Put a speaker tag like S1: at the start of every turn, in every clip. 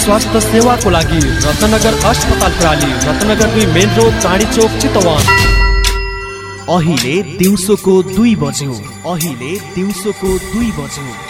S1: स्वास्थ्य सेवाको लागि रत्नगर अस्पताल प्राली रत्नगर दुई मेन रोड चाँडी चोक चितवन।
S2: अहिले दिउँसोको दुई बज्यो। अहिले दिउँसोको दुई बज्यो।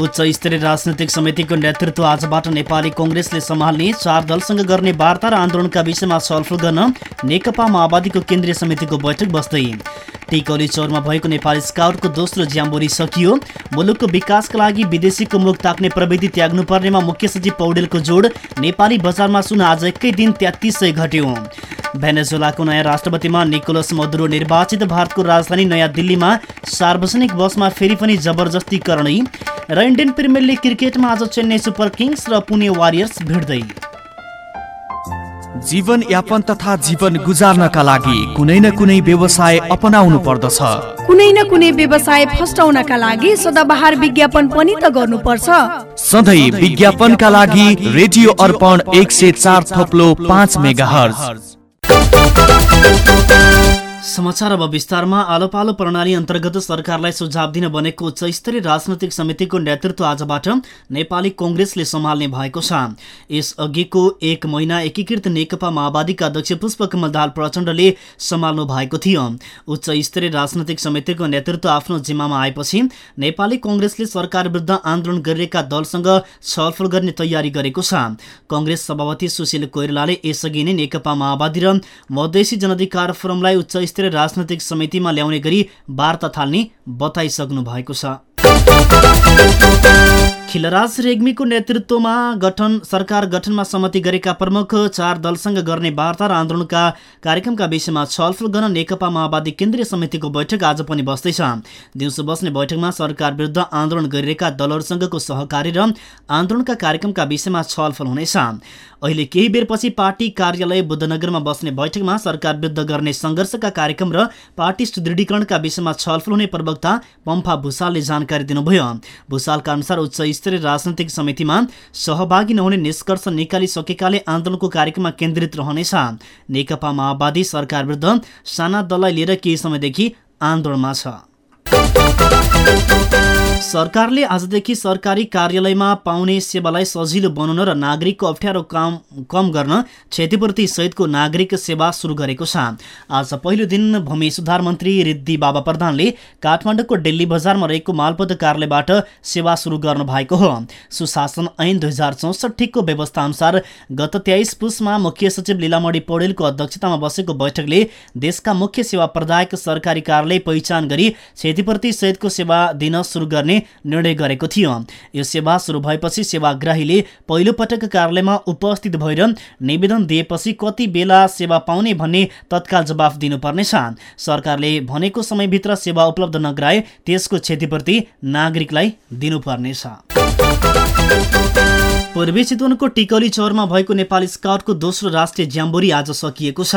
S3: उच्च स्तरीय राजनैतिक समितिको नेतृत्व आजबाट नेपाली कङ्ग्रेसले सम्हाल्ने चार दलसँग गर्ने वार्ता र आन्दोलनका विषयमा छलफल गर्न नेकपा माओवादीको केन्द्रीय समितिको बैठक बस्दै टिकौली चौरमा भएको नेपाली स्काउटको दोस्रो ज्याम्बोरी सकियो। मुलुकको विकासका लागि विदेशीको मुख ताक्ने प्रविधि त्याग्नुपर्नेमा मुख्य सचिव पौडेलको जोड। नेपाली बजारमा सुन आज एकै दिन तेत्तिस सय घट्यो। भेनेजुलाको नयाँ राष्ट्रपतिमा निकोलस मदुरो निर्वाचित भारतको राजधानी नयाँ दिल्लीमा सार्वजनिक बसमा फेरि पनि जबरजस्ती करणी इन्डियन प्रिमियर लिग क्रिकेटमा आज चेन्नई सुपर किङ्स र पुणे वारियर्स भिड्दै
S2: जीवन यापन तथा जीवन गुजार्नका लागि कुनै न कुनै व्यवसाय अपनाउनु पर्दछ।
S4: कुनै न कुनै व्यवसाय फस्टाउनका लागि सदाबहार विज्ञापन पनि त गर्नुपर्छ।
S2: सधैँ विज्ञापनका लागि रेडियो अर्पण एक सय चार थप्लो पाँच मेगा
S3: समाचार अब विस्तारमा। आलो पालो प्रणाली अन्तर्गत सरकारलाई सुझाव दिन बनेको उच्च स्तरीय राजनैतिक समितिको नेतृत्व आजबाट नेपाली कङ्ग्रेसले सम्हाल्ने भएको छ। यसअघिको एक महिना एकीकृत नेकपा माओवादीका अध्यक्ष पुष्पकमल दाहाल प्रचण्डले सम्हाल्नु भएको थियो। उच्च स्तरीय राजनैतिक समितिको नेतृत्व आफ्नो जिम्मामा आएपछि नेपाली कङ्ग्रेसले सरकार विरुद्ध आन्दोलन गरिरहेका दलसँग छलफल गर्ने तयारी गरेको छ। कङ्ग्रेस सभापति सुशील कोइरालाले यसअघि नै नेकपा माओवादी र मधेसी जनअधिकार फोरमलाई उच्च स्तरीय राजनैतिक समितिमा ल्याउने गरी वार्ता थाल्ने बताइसक्नु भएको छ। खिलराज रेग्मीको नेतृत्वमा गठन सरकार गठनमा सहमति गरेका प्रमुख चार दलसँग गर्ने वार्ता र आन्दोलनका कार्यक्रमका विषयमा छलफल गर्न नेकपा माओवादी केन्द्रीय समितिको बैठक आज पनि बस्दैछ। दिउँसो बस्ने बैठकमा सरकार विरुद्ध आन्दोलन गरिरहेका दलहरूसँगको सहकारी र आन्दोलनका कार्यक्रमका विषयमा छलफल हुनेछ। अहिले केही बेरपछि पार्टी कार्यालय बुद्धनगरमा बस्ने बैठकमा सरकार विरुद्ध गर्ने सङ्घर्षका कार्यक्रम र पार्टी सुदृढीकरणका विषयमा छलफल हुने प्रवक्ता पम्फा भूषालले जानकारी दिनुभयो। भूषालका अनुसार उच्च स्तरीय राजनैतिक समितिमा सहभागी नहुने निष्कर्ष निकालिसकेकाले आन्दोलनको कार्यक्रममा केन्द्रित रहनेछ। नेकपा माओवादी सरकार विरुद्ध साना दललाई लिएर केही समयदेखि आन्दोलनमा छ। सरकारले आजदेखि सरकारी कार्यालयमा पाउने सेवालाई सजिलो बनाउन र नागरिकको अप्ठ्यारो काम कम गर्न क्षतिपूर्ति सहितको नागरिक सेवा सुरु गरेको छ। आज पहिलो दिन भूमि सुधार मन्त्री रिद्धि बाबा प्रधानले काठमाडौँको डेली बजारमा रहेको मालपत कार्यालयबाट सेवा सुरु गर्नु भएको हो। सुशासन ऐन दुई हजार चौसठीको व्यवस्था अनुसार गत तेइस पुसमा मुख्य सचिव लीलामणी पौडेलको अध्यक्षतामा बसेको बैठकले देशका मुख्य सेवा प्रदायक सरकारी कार्यालय पहिचान गरी क्षतिपूर्ति सहितको सेवा दिन सुरु गर्ने निर्णय गरेको थियो। यो सेवा सुरु भएपछि सेवाग्राहीले पहिलोपटक कार्यालयमा उपस्थित भएर निवेदन दिएपछि कति बेला सेवा पाउने भन्ने तत्काल जवाफ दिनुपर्नेछ। सरकारले भनेको समयभित्र सेवा उपलब्ध नगराए त्यसको क्षतिपूर्ति नागरिकलाई दिनुपर्नेछ। पूर्वी चितवनको टिकली चौरमा भएको नेपाली स्काउटको दोस्रो राष्ट्रिय ज्याम्बोरी आज सकिएको छ।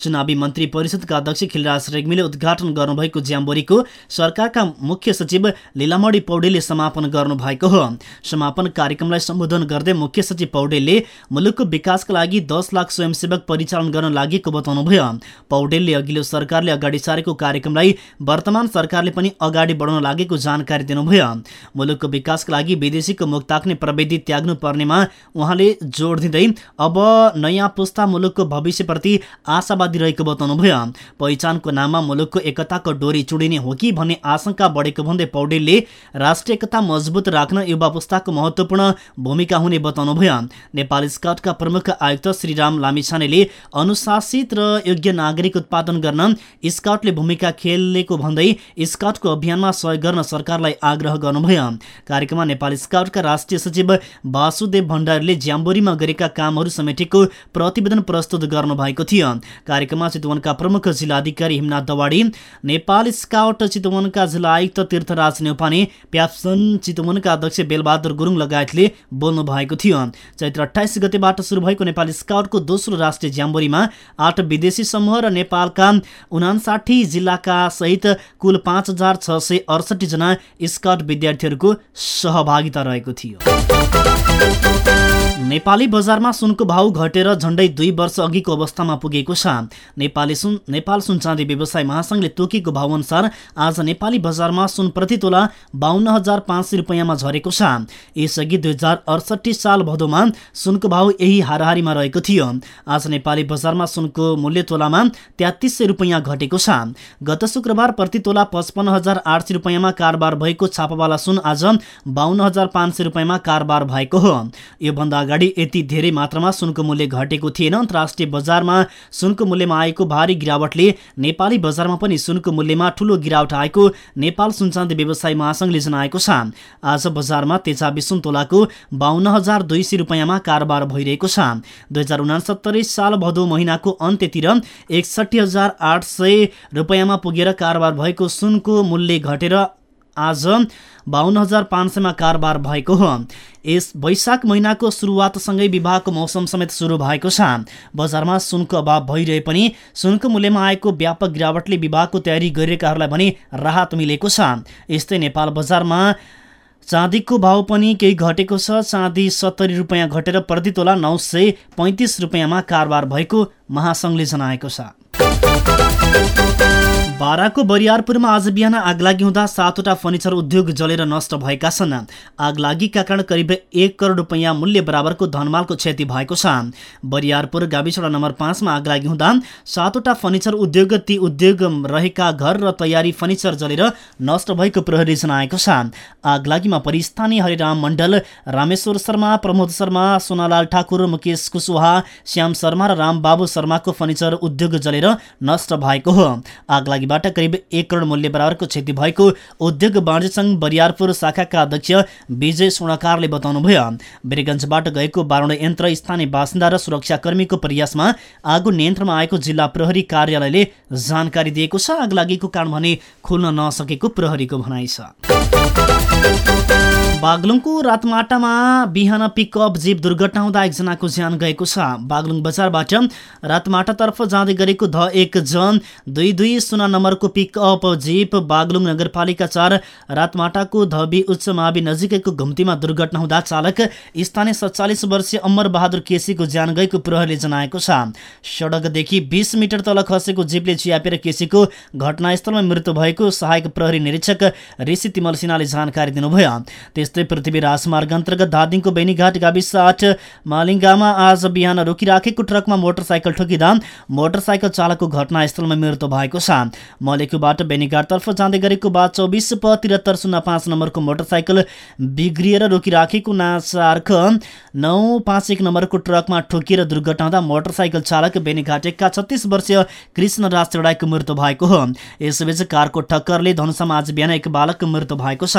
S3: चुनावी मन्त्री परिषदका अध्यक्ष खिलराज रेग्मीले उद्घाटन गर्नुभएको ज्याम्बोरीको सरकारका मुख्य सचिव लीलामणी पौडेलले समापन गर्नुभएको हो। समापन कार्यक्रमलाई सम्बोधन गर्दै मुख्य सचिव पौडेलले मुलुकको विकासका लागि दस लाख स्वयंसेवक परिचालन गर्न लागेको बताउनुभयो। पौडेलले अघिल्लो सरकारले अगाडि सारेको कार्यक्रमलाई वर्तमान सरकारले पनि अगाडि बढाउन लागेको जानकारी दिनुभयो। मुलुकको विकासका लागि विदेशीको मुख ताक्ने प्रविधि त्याग्नु पर्नेमा उहाँले जोड दिँदै अब नयाँ पुस्ता मुलुकको भविष्यप्रति आशावादी रहेको बताउनुभयो। पहिचानको नाममा मुलुकको एकताको डोरी चुडिने हो कि भन्ने आशंका बढेको भन्दै पौडेलले राष्ट्रिय एकता मजबुत राख्न युवा पुस्ताको महत्त्वपूर्ण भूमिका हुने बताउनुभयो। नेपाल स्काउटका प्रमुख आयुक्त श्रीराम लामिछानेले अनुशासित र योग्य नागरिक उत्पादन गर्न स्काउटले भूमिका खेलेको भन्दै स्काउटको अभियानमा सहयोग गर्न सरकारलाई आग्रह गर्नुभयो। कार्यक्रममा नेपाल स्काउटका राष्ट्रिय सचिव वासुदेव भण्डारीले ज्याम्बोरीमा गरेका कामहरू समेटेको प्रतिवेदन प्रस्तुत गर्नुभएको थियो। कार्यक्रममा चितवनका प्रमुख जिल्लाधिकारी हिमनाथ दवाडी नेपाल स्काउट चितवनका जिल्ला आयुक्त तीर्थराज नेौपाने प्याप्सन चितवनका अध्यक्ष बेलबहादुर गुरुङ लगायतले बोल्नु भएको थियो। चैत्र अठाइस गतेबाट सुरु भएको नेपाल स्काउटको दोस्रो राष्ट्रिय ज्याम्बोरीमा आठ विदेशी समूह र नेपालका उनासाठी जिल्लाका सहित कुल पाँच हजार छ सय अडसठी जना स्काउट विद्यार्थीहरूको सहभागिता रहेको थियो। Thank you. नेपाली बजारमा सुनको भाउ घटेर झण्डै दुई वर्ष अघिको अवस्थामा पुगेको छ। नेपाली सुन नेपाल सुनचाँदी व्यवसाय महासङ्घले तोकेको भाउ अनुसार आज नेपाली बजारमा सुन प्रति तोला बाहन्न हजार पाँच सय रुपियाँमा झरेको छ। यसअघि दुई हजार अडसठी साल भदौमा सुनको भाउ यही हाराहारीमा रहेको थियो। आज नेपाली बजारमा सुनको मूल्य तोलामा तेत्तिस सय घटेको छ। गत शुक्रबार प्रति तोला पचपन्न हजार आठ सय रुपियाँमा कारोबार भएको छापावाला सुन आज बाहन्न हजार पाँच सय रुपियाँमा कारोबार भएको हो। योभन्दा अगाडि यति धेरै मात्रामा सुनको मूल्य घटेको थिएन। अन्तर्राष्ट्रिय बजारमा सुनको मूल्यमा आएको भारी गिरावटले नेपाली बजारमा पनि सुनको मूल्यमा ठूलो गिरावट आएको नेपाल सुनचाँदी व्यवसाय महासङ्घले जनाएको छ। आज बजारमा तेजाबी सुन तोलाको बाहन्न हजार दुई सय रुपियाँमा कारोबार भइरहेको छ। दुई हजार उनासत्तरी साल भदौ महिनाको अन्त्यतिर एकसठी हजार आठ सय पुगेर कारोबार भएको सुनको मूल्य घटेर आज बाहन्न हजार पाँच सयमा कारोबार भएको हो। यस वैशाख महिनाको सुरुवातसँगै विवाहको मौसम समेत सुरु भएको छ। बजारमा सुनको अभाव भइरहे पनि सुनको मूल्यमा आएको व्यापक गिरावटले विवाहको तयारी गरिरहेकाहरूलाई भने राहत मिलेको छ। यस्तै नेपाल बजारमा चाँदीको भाउ पनि केही घटेको छ। चाँदी सत्तरी रुपियाँ घटेर प्रति तोला नौ सय पैँतिस रुपियाँमा कारोबार भएको महासङ्घले जनाएको छ। बाराको बरियारपुरमा आज बिहान आगलागी हुँदा सातवटा फर्निचर उद्योग जलेर नष्ट भएका छन्। आगलागीका कारण करिब एक करोड रुपियाँ मूल्य बराबरको धनमालको क्षति भएको छ। बरियारपुर गाविसडा नम्बर पाँचमा आगलागी हुँदा सातवटा फर्निचर उद्योग ती उद्योग रहेका घर र तयारी फर्निचर जलेर नष्ट भएको प्रहरी जनाएको छ। आगलागीमा परिस्थानीय हरिराम मण्डल रामेश्वर शर्मा प्रमोद शर्मा सोनालाल ठाकुर मुकेश कुशवाहा श्याम शर्मा र रामबाबु शर्माको फर्निचर उद्योग जलेर नष्ट भएको हो। आगलागी क्षतिबाट करिब एक करोड मूल्य बराबरको क्षति भएको उद्योग वाणिज्य सङ्घ बरियारपुर शाखाका अध्यक्ष विजय स्वर्णकारले बताउनुभयो। वीरगञ्जबाट गएको बारुण यन्त्र स्थानीय बासिन्दा र सुरक्षाकर्मीको प्रयासमा आगो नियन्त्रणमा आएको जिल्ला प्रहरी कार्यालयले जानकारी दिएको छ। आगलागीको कारण भने खुल्न नसकेको प्रहरीको भनाइ छ। बागलुङको रातमाटामा बिहान पिकअप जीप दुर्घटना हुँदा एकजनाको ज्यान गएको छ। बागलुङ बजारबाट रातमाटातर्फ जाँदै गरेको ध एक जन दुई दुई शून्य नम्बरको पिकअप जीप बागलुङ नगरपालिका चार रातमाटाको धबी उच्च मावि नजिकैको घुम्तीमा दुर्घटना हुँदा चालक स्थानीय सत्तालिस वर्षीय अमर बहादुर केसीको ज्यान गएको प्रहरीले जनाएको छ। सडकदेखि बिस मिटर तल खसेको जीपले चियापेर केसीको घटनास्थलमा मृत्यु भएको सहायक प्रहरी निरीक्षक ऋषि तिमल सिन्हाले जानकारी दिनुभयो। त्यस्तै पृथ्वी राजमार्ग अन्तर्गत धादिङको बेनीघाट गाविस आठ मालिङ्गामा आज बिहान रोकिराखेको ट्रकमा मोटरसाइकल ठोकिँदा मोटरसाइकल चालकको घटनास्थलमा मृत्यु भएको छ। मलेकुबाट बेनीघाटतर्फ जाँदै गरेको बा चौबिस प त्रिहत्तर शून्य पाँच नम्बरको मोटरसाइकल बिग्रिएर रोकिराखेको नाचार्ख नौ पाँच एक नम्बरको ट्रकमा ठोकिएर दुर्घटना हुँदा मोटरसाइकल चालक बेनीघाटेका छत्तिस वर्षीय कृष्ण राज चौडाईको मृत्यु भएको हो। यसबीच कारको ठक्करले धनुषामा आज बिहान एक बालकको मृत्यु भएको छ।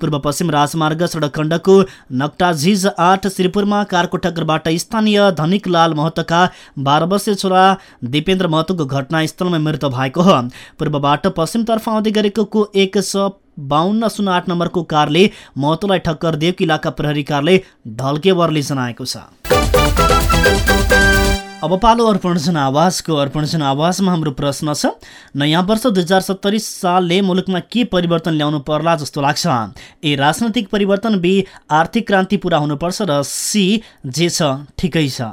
S3: पूर्व पश्चिम राजमार्ग सडक खण्डको नक्टाझिज आठ श्रीपुरमा कारको टक्करबाट स्थानीय धनिकलाल महतोका बाह्र वर्षीय छोरा दिपेन्द्र महतोको घटनास्थलमा मृत्यु भएको हो। पूर्वबाट पश्चिमतर्फ आउँदै गरेको एक स बाहन्न शून्य आठ नम्बरको कारले महतोलाई ठक्कर दिएको इलाका प्रहरी कारले ढल्केवरले जनाएको छ। अब पालो अर्पण जनावासको अर्पण जनावासमा हाम्रो प्रश्न छ नयाँ वर्ष दुई हजार सत्तरी सालले मुलुकमा के परिवर्तन ल्याउनु पर्ला जस्तो लाग्छ? ए राजनैतिक परिवर्तन बी आर्थिक क्रान्ति पुरा हुनुपर्छ र सी जे छ ठिकै छ।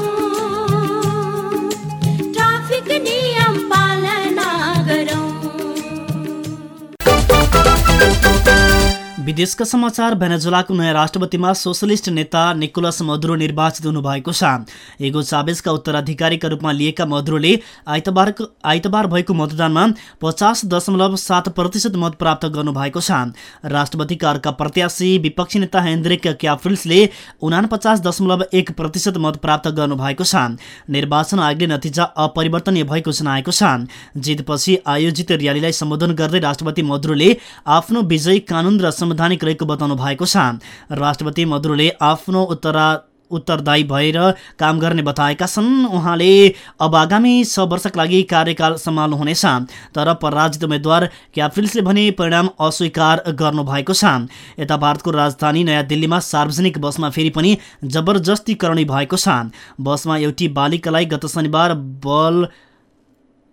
S3: विदेशका समाचार भेनेजुलाको नयाँ राष्ट्रपतिमा सोसलिस्ट नेता निकोलस मधुरो निर्वाचित हुनुभएको छ। एगो चाबेजका उत्तराधिकारीका रूपमा लिएका मधुरोले आइतबारको आइतबार भएको मतदानमा पचास दशमलव सात प्रतिशत मत प्राप्त गर्नुभएको छ। राष्ट्रपतिका अर्का प्रत्याशी विपक्षी नेता हेन्द्रिक क्याफ्रिल्सले उनापचास दशमलव एक प्रतिशत मत प्राप्त गर्नुभएको छ। निर्वाचन आयोगले नतिजा अपरिवर्तनीय भएको जनाएको छ। जितपछि आयोजित र्यालीलाई सम्बोधन गर्दै राष्ट्रपति मधुरोले आफ्नो विजयी कानुन र संवैधानिक रहेको बताउनु भएको छ। राष्ट्रपति मधुरोले आफ्नो उत्तरा उत्तरदायी भएर काम गर्ने बताएका छन्। उहाँले अब आगामी छ वर्षका लागि कार्यकाल सम्हाल्नुहुनेछ। तर पराजित उम्मेद्वार क्याप्रिल्सले भने परिणाम अस्वीकार गर्नुभएको छ। यता भारतको राजधानी नयाँ दिल्लीमा सार्वजनिक बसमा फेरि पनि जबरजस्तीकरणी भएको छ। बसमा एउटी बालिकालाई गत शनिबार बल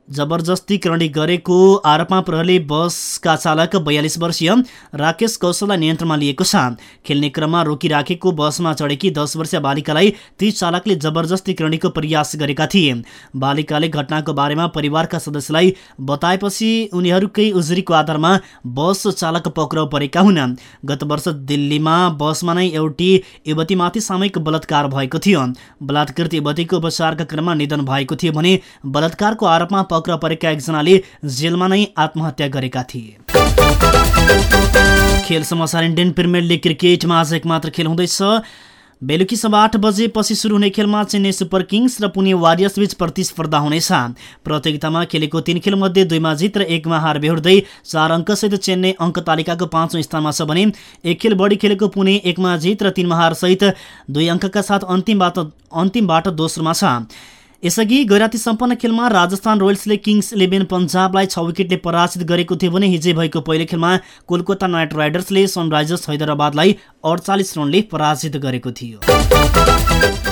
S3: जबरजस्ती करणी गरेको आरोपमा प्रहरीले बसका चालक बयालिस वर्षीय राकेश कौशललाई नियन्त्रणमा लिएको छ। खेल्ने क्रममा रोकिराखेको बसमा चढेकी दस वर्षीय बालिकालाई ती चालकले जबरजस्ती करणीको प्रयास गरेका थिए। बालिकाले घटनाको बारेमा परिवारका सदस्यलाई बताएपछि उनीहरूकै उजुरीको आधारमा बस चालक पक्राउ परेका हुन्। गत वर्ष दिल्लीमा बसमा नै एउटी युवतीमाथि सामूहिक बलात्कार भएको थियो। बलात्कृत युवतीको उपचारका क्रममा निधन भएको थियो भने बलात्कारको आरोपमा पक्राउ परेका एकजनाले जेलमा नै आत्महत्या गरेका थिए। खेल समाचार इन्डियन प्रिमियर लिग क्रिकेटमा आज एक मात्र खेल हुँदैछ। बेलुकी सभा आठ बजेपछि सुरु हुने खेलमा चेन्नई सुपर किङ्स र पुणे वारियर्स बीच प्रतिस्पर्धा हुनेछ प्रतियोगितामा खेलेको तीन खेलमध्ये दुईमा जित र एकमा हार बेहोर्दै चार अङ्कसहित चेन्नई अङ्क तालिकाको पाँचौँ स्थानमा छ भने एक खेल बढी खेलेको पुणे एकमा जित र तिनमा हारसहित दुई अङ्कका साथ अन्तिमबाट अन्तिमबाट दोस्रोमा छ। यसअघि गैराती सम्पन्न खेलमा राजस्थान रोयल्सले किङ्स इलेभेन पन्जाबलाई छ विकेटले पराजित गरेको थियो भने हिजै भएको पहिलो खेलमा कोलकाता नाइट राइडर्सले सनराइजर्स हैदराबादलाई अडचालिस रनले पराजित गरेको थियो।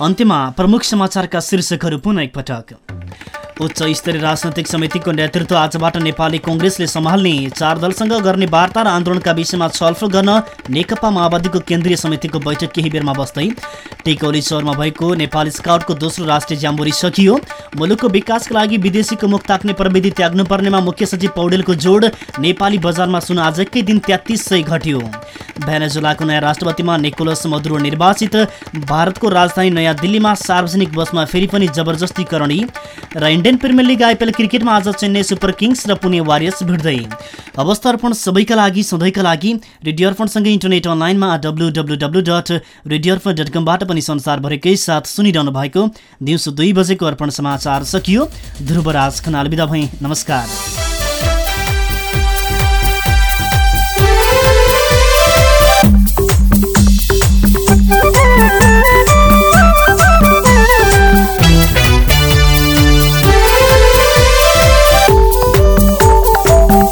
S3: अन्त्यमा प्रमुख समाचारका शीर्षकहरू पुनः एकपटक। उच्च स्तरीय राजनैतिक समितिको नेतृत्व आजबाट नेपाली कङ्ग्रेसले सम्हाल्ने चार दलसँग गर्ने वार्ता र आन्दोलनका विषयमा छलफल गर्न नेकपा माओवादीको केन्द्रीय समितिको बैठक केही बेरमा बस्दै टेकौली चौरमा भएको नेपाली स्काउटको दोस्रो राष्ट्रिय ज्याम्बोरी सकियो। मुलुकको विकासका लागि विदेशीको मुख ताक्ने प्रविधि त्याग्नुपर्नेमा मुख्य सचिव पौडेलको जोड नेपाली बजारमा सुन आजकै दिन तेत्तिस सय घट्यो। भेनेजुलाको नयाँ राष्ट्रपतिमा निकोलस मधुरो निर्वाचित भारतको राजधानी नयाँ दिल्लीमा सार्वजनिक बसमा फेरि पनि जबरजस्ती करणी र इन्डियन प्रिमियर लिग आइपिएल क्रिकेटमा आज चेन्नई सुपर किङ्स र पुणे वारियर्स भिड्दै अवस्था अर्पण सबैका लागि सधैँका लागि रेडियो अर्पणसँगै इन्टरनेट अनलाइनमा W W W dot radio Arpan dot कमबाट पनि संसारभरिकै साथ सुनिरहनु भएको दिउँसो दुई बजेको अर्पण समाचार सकियो। ध्रुवराज खनाल बिदा भई नमस्कार।